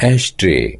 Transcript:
ashtray.